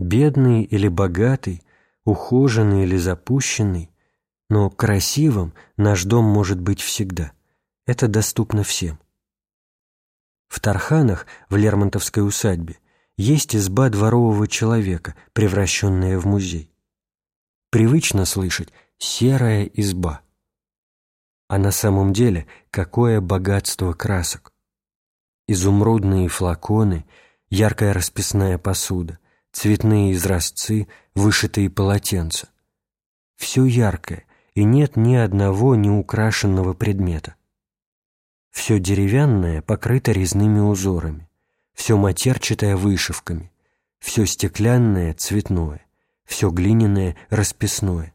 Бедный или богатый, ухоженный или запущенный, но красивым наш дом может быть всегда. Это доступно всем. В Тарханах, в Лермонтовской усадьбе, есть изба дворового человека, превращенная в музей. Привычно слышать «серая изба». А на самом деле какое богатство красок. Изумрудные флаконы, яркая расписная посуда, цветные изразцы, вышитые полотенца. Все яркое, и нет ни одного неукрашенного предмета. Все деревянное покрыто резными узорами, все матерчатое вышивками, все стеклянное цветное, все глиняное расписное.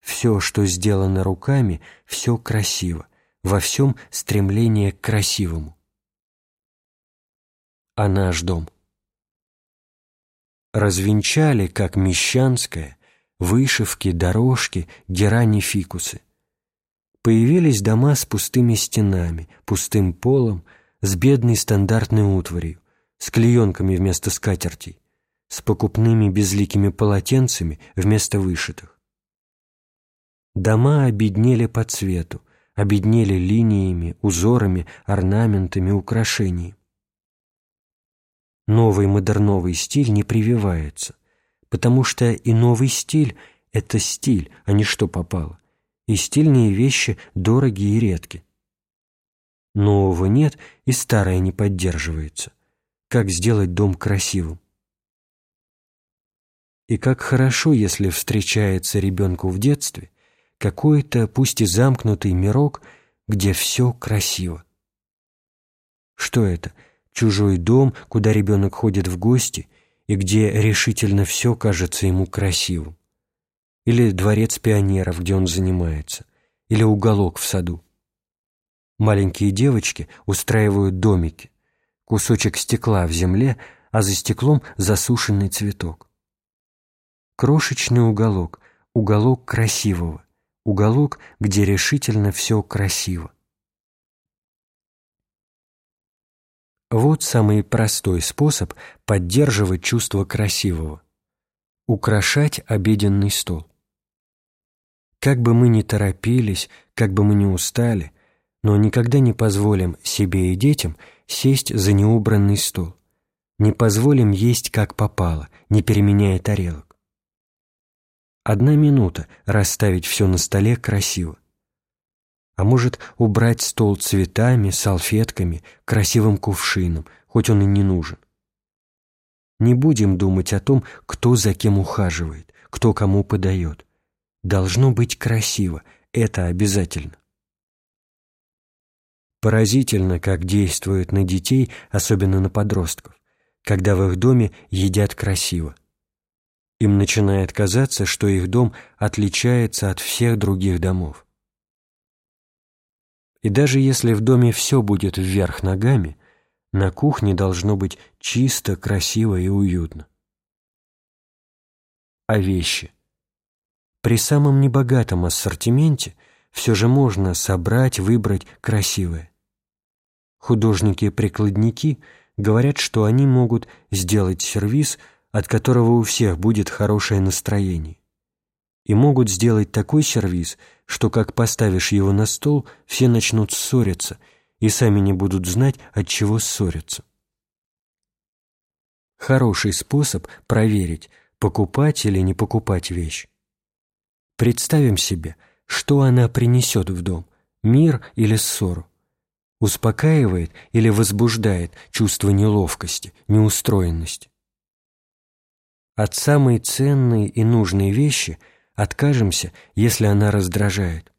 Все, что сделано руками, все красиво, во всем стремление к красивому. А наш дом? Развенчали, как мещанское, вышивки, дорожки, герани, фикусы появились дома с пустыми стенами, пустым полом, с бедной стандартной утварью, с клеенками вместо скатертей, с покупными безликими полотенцами вместо вышитых. Дома обеднели по цвету, обеднели линиями, узорами, орнаментами, украшениями. Новый модерновый стиль не прививается, потому что и новый стиль — это стиль, а не что попало и стильные вещи дороги и редки. Нового нет, и старое не поддерживается. Как сделать дом красивым? И как хорошо, если встречается ребенку в детстве какой-то, пусть и замкнутый мирок, где все красиво. Что это? Чужой дом, куда ребенок ходит в гости, и где решительно все кажется ему красивым или дворец пионеров, где он занимается, или уголок в саду. Маленькие девочки устраивают домики, кусочек стекла в земле, а за стеклом засушенный цветок. Крошечный уголок, уголок красивого, уголок, где решительно все красиво. Вот самый простой способ поддерживать чувство красивого. Украшать обеденный стол. Как бы мы ни торопились, как бы мы ни устали, но никогда не позволим себе и детям сесть за неубранный стол. Не позволим есть как попало, не переменяя тарелок. Одна минута расставить все на столе красиво. А может, убрать стол цветами, салфетками, красивым кувшином, хоть он и не нужен. Не будем думать о том, кто за кем ухаживает, кто кому подает. Должно быть красиво, это обязательно. Поразительно, как действует на детей, особенно на подростков, когда в их доме едят красиво. Им начинает казаться, что их дом отличается от всех других домов. И даже если в доме все будет вверх ногами, на кухне должно быть чисто, красиво и уютно. А вещи – при самом небогатом ассортименте все же можно собрать, выбрать красивое. Художники-прикладники говорят, что они могут сделать сервиз, от которого у всех будет хорошее настроение. И могут сделать такой сервиз, что как поставишь его на стол, все начнут ссориться и сами не будут знать, от чего ссорятся. Хороший способ проверить, покупать или не покупать вещь. Представим себе, что она принесет в дом – мир или ссору. Успокаивает или возбуждает чувство неловкости, неустроенности. От самой ценной и нужной вещи откажемся, если она раздражает.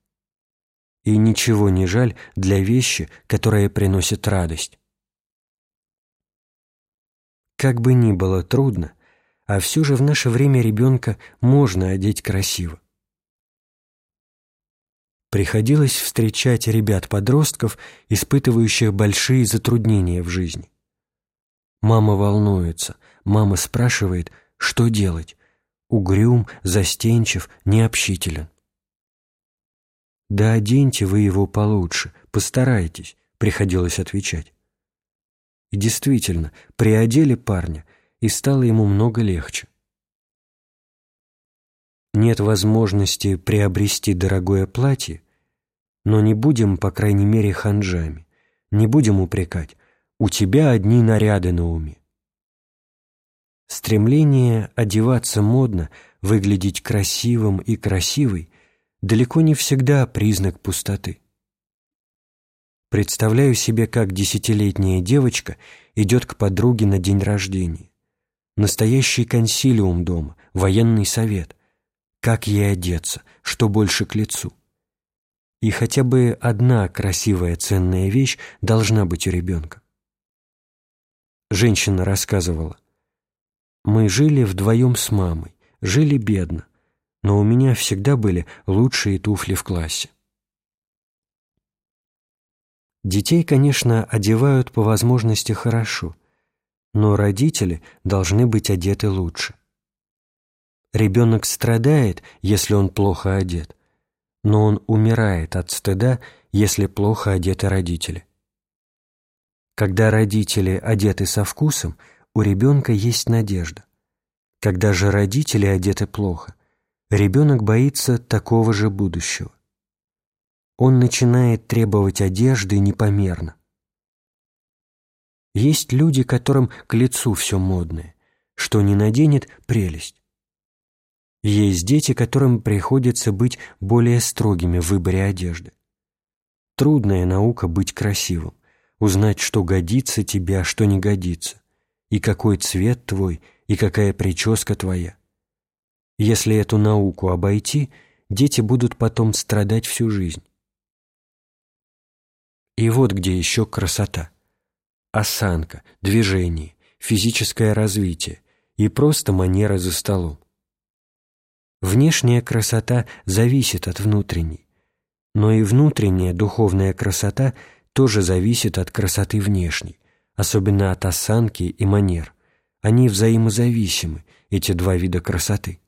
И ничего не жаль для вещи, которая приносит радость. Как бы ни было трудно, а все же в наше время ребенка можно одеть красиво приходилось встречать ребят-подростков, испытывающих большие затруднения в жизни. Мама волнуется, мама спрашивает, что делать. Угрюм, застенчив, необщителен. «Да оденьте вы его получше, постарайтесь», — приходилось отвечать. И действительно, приодели парня, и стало ему много легче. Нет возможности приобрести дорогое платье, но не будем, по крайней мере, ханжами, не будем упрекать, у тебя одни наряды на уме. Стремление одеваться модно, выглядеть красивым и красивой далеко не всегда признак пустоты. Представляю себе, как десятилетняя девочка идет к подруге на день рождения. Настоящий консилиум дома, военный совет. Как ей одеться, что больше к лицу. И хотя бы одна красивая ценная вещь должна быть у ребенка. Женщина рассказывала. «Мы жили вдвоем с мамой, жили бедно, но у меня всегда были лучшие туфли в классе. Детей, конечно, одевают по возможности хорошо, но родители должны быть одеты лучше. Ребенок страдает, если он плохо одет, но он умирает от стыда, если плохо одеты родители. Когда родители одеты со вкусом, у ребенка есть надежда. Когда же родители одеты плохо, ребенок боится такого же будущего. Он начинает требовать одежды непомерно. Есть люди, которым к лицу все модное, что не наденет – прелесть. Есть дети, которым приходится быть более строгими в выборе одежды. Трудная наука быть красивым, узнать, что годится тебе, а что не годится, и какой цвет твой, и какая прическа твоя. Если эту науку обойти, дети будут потом страдать всю жизнь. И вот где еще красота. Осанка, движение, физическое развитие и просто манера за столом. Внешняя красота зависит от внутренней, но и внутренняя духовная красота тоже зависит от красоты внешней, особенно от осанки и манер. Они взаимозависимы, эти два вида красоты.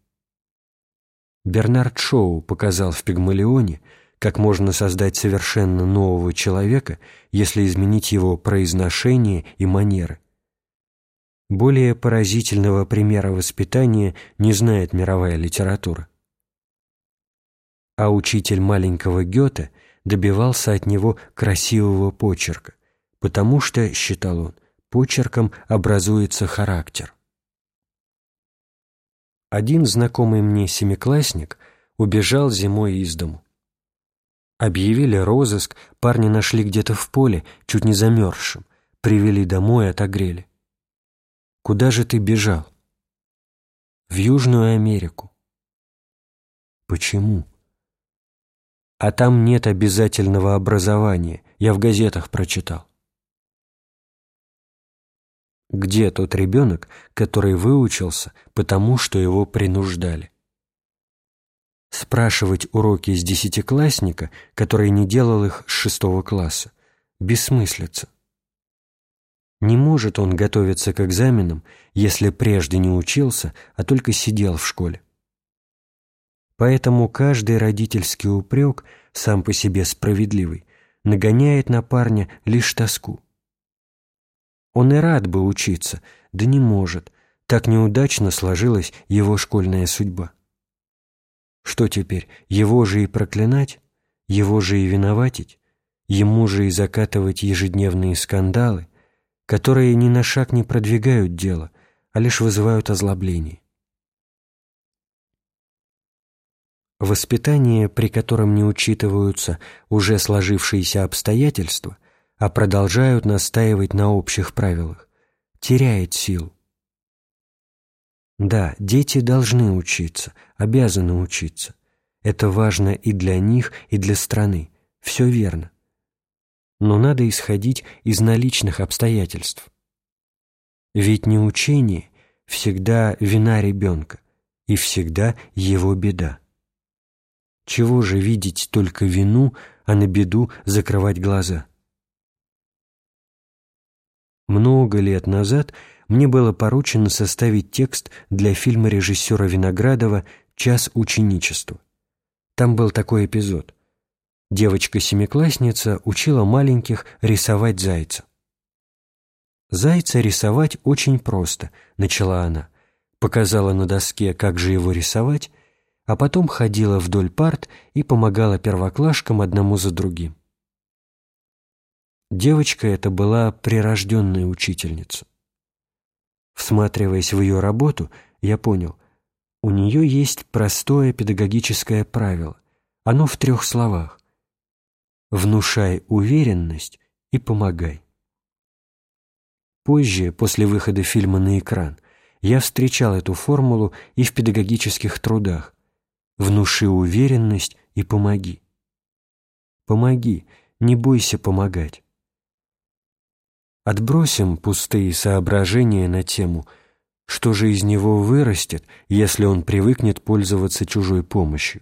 Бернард Шоу показал в «Пигмалионе», как можно создать совершенно нового человека, если изменить его произношение и манеры. Более поразительного примера воспитания не знает мировая литература. А учитель маленького Гёте добивался от него красивого почерка, потому что, считал он, почерком образуется характер. Один знакомый мне семиклассник убежал зимой из дому. Объявили розыск, парня нашли где-то в поле, чуть не замерзшим, привели домой и отогрели. Куда же ты бежал? В Южную Америку. Почему? А там нет обязательного образования, я в газетах прочитал. Где тот ребенок, который выучился, потому что его принуждали? Спрашивать уроки с десятиклассника, который не делал их с шестого класса, бессмыслица. Не может он готовиться к экзаменам, если прежде не учился, а только сидел в школе. Поэтому каждый родительский упрек, сам по себе справедливый, нагоняет на парня лишь тоску. Он и рад бы учиться, да не может, так неудачно сложилась его школьная судьба. Что теперь, его же и проклинать, его же и виноватить, ему же и закатывать ежедневные скандалы, которые ни на шаг не продвигают дело, а лишь вызывают озлобление. Воспитание, при котором не учитываются уже сложившиеся обстоятельства, а продолжают настаивать на общих правилах, теряет силу. Да, дети должны учиться, обязаны учиться. Это важно и для них, и для страны. Все верно но надо исходить из наличных обстоятельств. Ведь не учение всегда вина ребенка и всегда его беда. Чего же видеть только вину, а на беду закрывать глаза? Много лет назад мне было поручено составить текст для фильма режиссера Виноградова «Час ученичества». Там был такой эпизод – Девочка-семиклассница учила маленьких рисовать зайца. Зайца рисовать очень просто, начала она. Показала на доске, как же его рисовать, а потом ходила вдоль парт и помогала первоклашкам одному за другим. Девочка эта была прирожденная учительница. Всматриваясь в ее работу, я понял, у нее есть простое педагогическое правило. Оно в трех словах. «Внушай уверенность и помогай». Позже, после выхода фильма на экран, я встречал эту формулу и в педагогических трудах. «Внуши уверенность и помоги». Помоги, не бойся помогать. Отбросим пустые соображения на тему, что же из него вырастет, если он привыкнет пользоваться чужой помощью.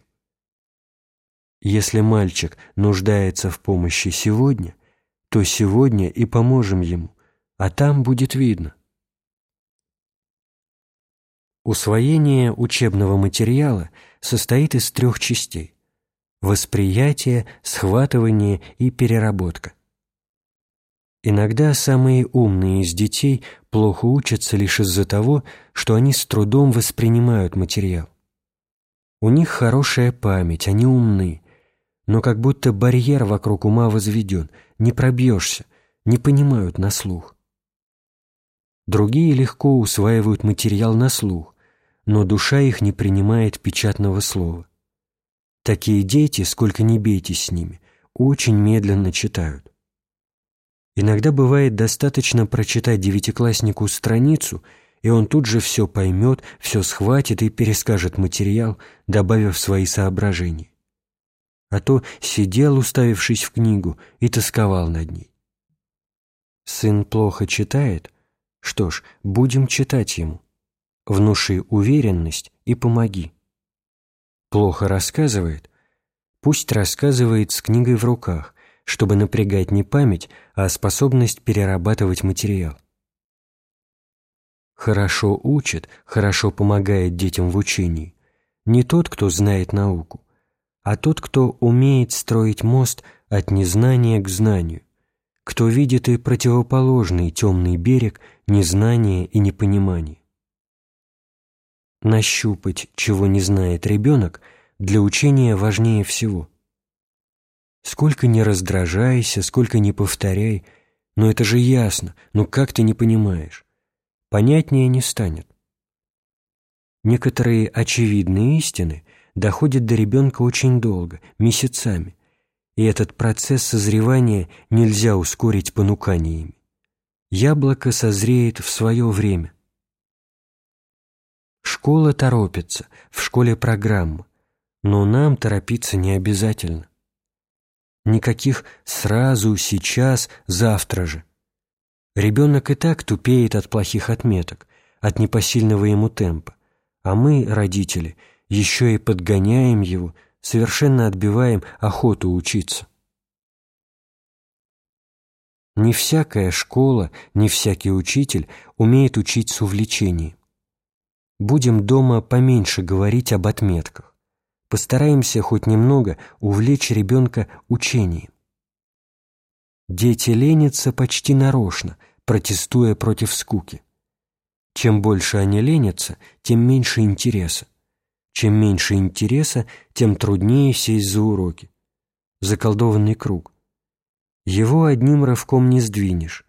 Если мальчик нуждается в помощи сегодня, то сегодня и поможем ему, а там будет видно. Усвоение учебного материала состоит из трех частей – восприятие, схватывание и переработка. Иногда самые умные из детей плохо учатся лишь из-за того, что они с трудом воспринимают материал. У них хорошая память, они умны, но как будто барьер вокруг ума возведен, не пробьешься, не понимают на слух. Другие легко усваивают материал на слух, но душа их не принимает печатного слова. Такие дети, сколько ни бейтесь с ними, очень медленно читают. Иногда бывает достаточно прочитать девятикласснику страницу, и он тут же все поймет, все схватит и перескажет материал, добавив свои соображения. А то сидел, уставившись в книгу, и тосковал над ней. Сын плохо читает? Что ж, будем читать ему. Внуши уверенность и помоги. Плохо рассказывает? Пусть рассказывает с книгой в руках, чтобы напрягать не память, а способность перерабатывать материал. Хорошо учит, хорошо помогает детям в учении не тот, кто знает науку, а тот, кто умеет строить мост от незнания к знанию, кто видит и противоположный темный берег незнания и непонимания. Нащупать, чего не знает ребенок, для учения важнее всего. Сколько не раздражайся, сколько не повторяй, но это же ясно, ну как ты не понимаешь? Понятнее не станет. Некоторые очевидные истины доходят до ребенка очень долго, месяцами, и этот процесс созревания нельзя ускорить понуканиями. Яблоко созреет в свое время. Школа торопится, в школе программа, но нам торопиться не обязательно. Никаких «сразу», «сейчас», «завтра же». Ребенок и так тупеет от плохих отметок, от непосильного ему темпа, а мы, родители, еще и подгоняем его, совершенно отбиваем охоту учиться. Не всякая школа, не всякий учитель умеет учить с увлечением. Будем дома поменьше говорить об отметках. Постараемся хоть немного увлечь ребенка учением. Дети ленятся почти нарочно, протестуя против скуки. Чем больше они ленятся, тем меньше интереса. Чем меньше интереса, тем труднее сесть за уроки. Заколдованный круг. Его одним рывком не сдвинешь.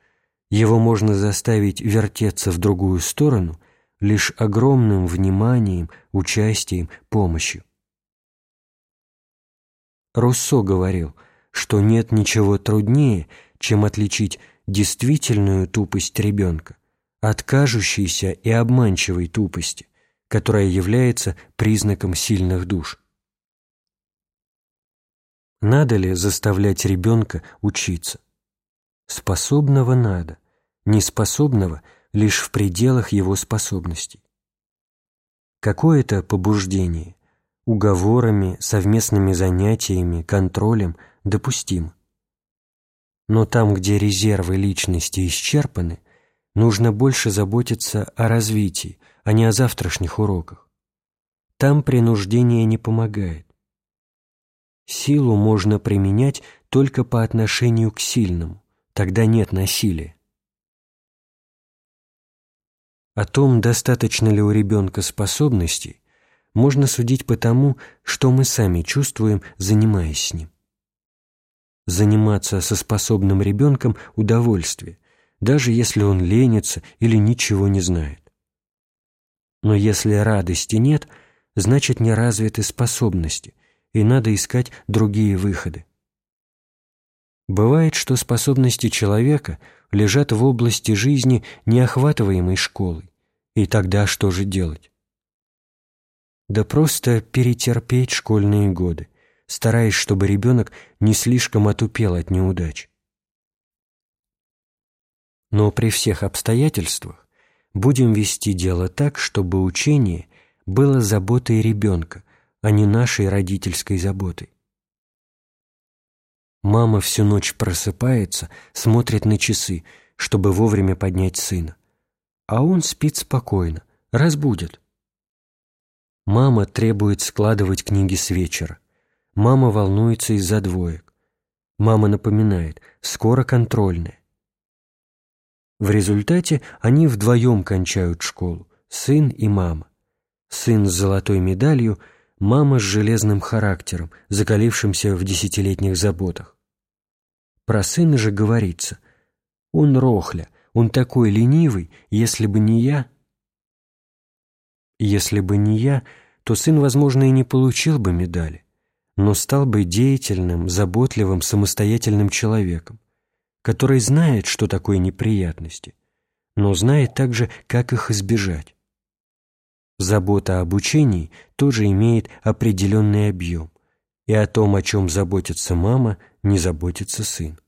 Его можно заставить вертеться в другую сторону лишь огромным вниманием, участием, помощью. Руссо говорил, что нет ничего труднее, чем отличить действительную тупость ребенка от кажущейся и обманчивой тупости, которая является признаком сильных душ. Надо ли заставлять ребенка учиться? Способного надо, неспособного лишь в пределах его способностей. Какое-то побуждение уговорами, совместными занятиями, контролем допустим. Но там, где резервы личности исчерпаны, нужно больше заботиться о развитии, а не о завтрашних уроках. Там принуждение не помогает. Силу можно применять только по отношению к сильному, тогда нет насилия. О том, достаточно ли у ребенка способностей, можно судить по тому, что мы сами чувствуем, занимаясь с ним. Заниматься со способным ребенком – удовольствие, даже если он ленится или ничего не знает. Но если радости нет, значит не развиты способности, и надо искать другие выходы. Бывает, что способности человека лежат в области жизни, не охватываемой школой, и тогда что же делать? Да просто перетерпеть школьные годы, стараясь, чтобы ребенок не слишком отупел от неудач. Но при всех обстоятельствах будем вести дело так, чтобы учение было заботой ребенка, а не нашей родительской заботой. Мама всю ночь просыпается, смотрит на часы, чтобы вовремя поднять сына. А он спит спокойно, разбудит. Мама требует складывать книги с вечера. Мама волнуется из-за двоек. Мама напоминает, скоро контрольная. В результате они вдвоем кончают школу, сын и мама. Сын с золотой медалью, мама с железным характером, закалившимся в десятилетних заботах. Про сына же говорится, он рохля, он такой ленивый, если бы не я... Если бы не я, то сын, возможно, и не получил бы медали, но стал бы деятельным, заботливым, самостоятельным человеком который знает, что такое неприятности, но знает также, как их избежать. Забота об учении тоже имеет определенный объем, и о том, о чем заботится мама, не заботится сын.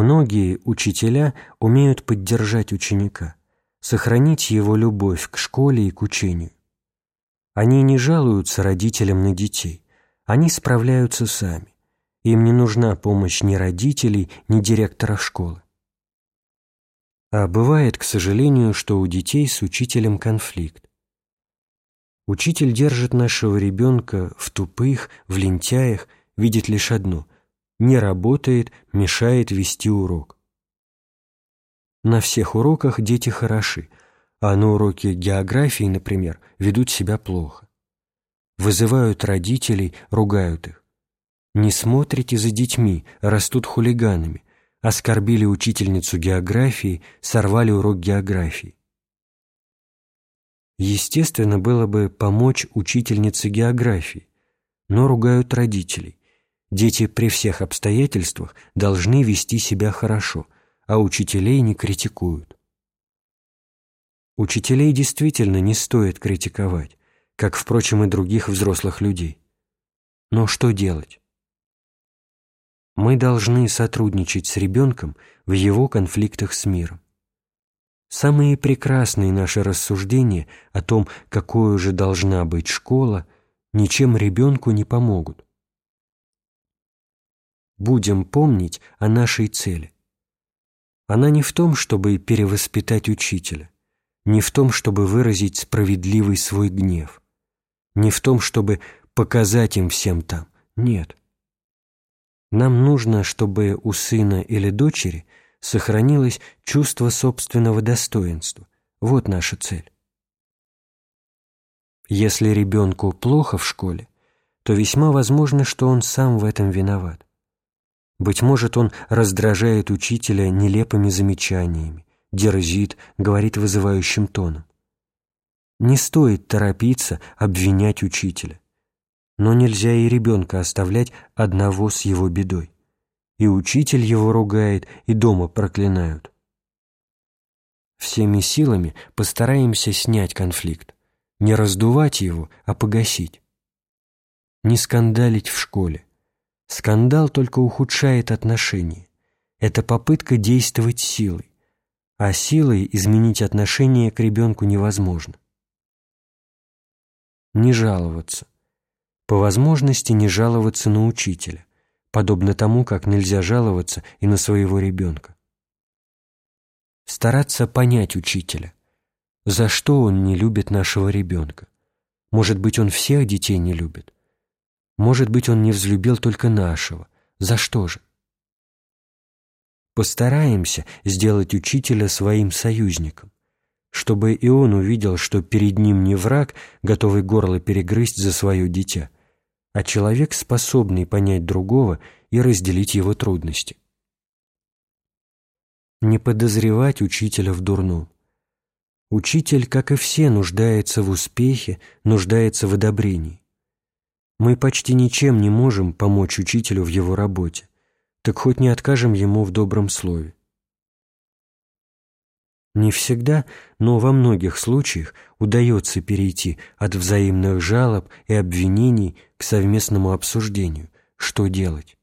Многие учителя умеют поддержать ученика, сохранить его любовь к школе и к учению. Они не жалуются родителям на детей, они справляются сами. Им не нужна помощь ни родителей, ни директора школы. А бывает, к сожалению, что у детей с учителем конфликт. Учитель держит нашего ребенка в тупых, в лентяях, видит лишь одно – не работает, мешает вести урок. На всех уроках дети хороши, а на уроке географии, например, ведут себя плохо вызывают родителей, ругают их. Не смотрите за детьми, растут хулиганами, оскорбили учительницу географии, сорвали урок географии. Естественно было бы помочь учительнице географии, но ругают родителей. Дети при всех обстоятельствах должны вести себя хорошо, а учителей не критикуют. Учителей действительно не стоит критиковать как, впрочем, и других взрослых людей. Но что делать? Мы должны сотрудничать с ребенком в его конфликтах с миром. Самые прекрасные наши рассуждения о том, какой же должна быть школа, ничем ребенку не помогут. Будем помнить о нашей цели. Она не в том, чтобы перевоспитать учителя, не в том, чтобы выразить справедливый свой гнев не в том, чтобы показать им всем там. Нет. Нам нужно, чтобы у сына или дочери сохранилось чувство собственного достоинства. Вот наша цель. Если ребенку плохо в школе, то весьма возможно, что он сам в этом виноват. Быть может, он раздражает учителя нелепыми замечаниями, дерзит, говорит вызывающим тоном. Не стоит торопиться обвинять учителя. Но нельзя и ребенка оставлять одного с его бедой. И учитель его ругает, и дома проклинают. Всеми силами постараемся снять конфликт. Не раздувать его, а погасить. Не скандалить в школе. Скандал только ухудшает отношения. Это попытка действовать силой. А силой изменить отношение к ребенку невозможно не жаловаться. По возможности не жаловаться на учителя, подобно тому, как нельзя жаловаться и на своего ребенка. Стараться понять учителя. За что он не любит нашего ребенка? Может быть, он всех детей не любит? Может быть, он не взлюбил только нашего? За что же? Постараемся сделать учителя своим союзником, чтобы и он увидел, что перед ним не враг, готовый горло перегрызть за свое дитя, а человек, способный понять другого и разделить его трудности. Не подозревать учителя в дурном. Учитель, как и все, нуждается в успехе, нуждается в одобрении. Мы почти ничем не можем помочь учителю в его работе, так хоть не откажем ему в добром слове. Не всегда, но во многих случаях удается перейти от взаимных жалоб и обвинений к совместному обсуждению, что делать.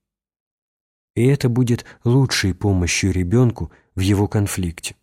И это будет лучшей помощью ребенку в его конфликте.